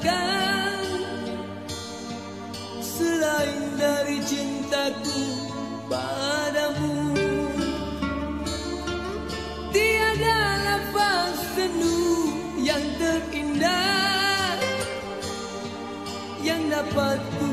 lupakan selain dari cintaku padamu tiada lafaz senu yang terindah yang dapatku